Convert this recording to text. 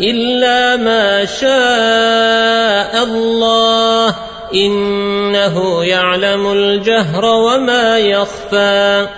إلا ما شاء الله إنه يعلم الجهر وما يخفى.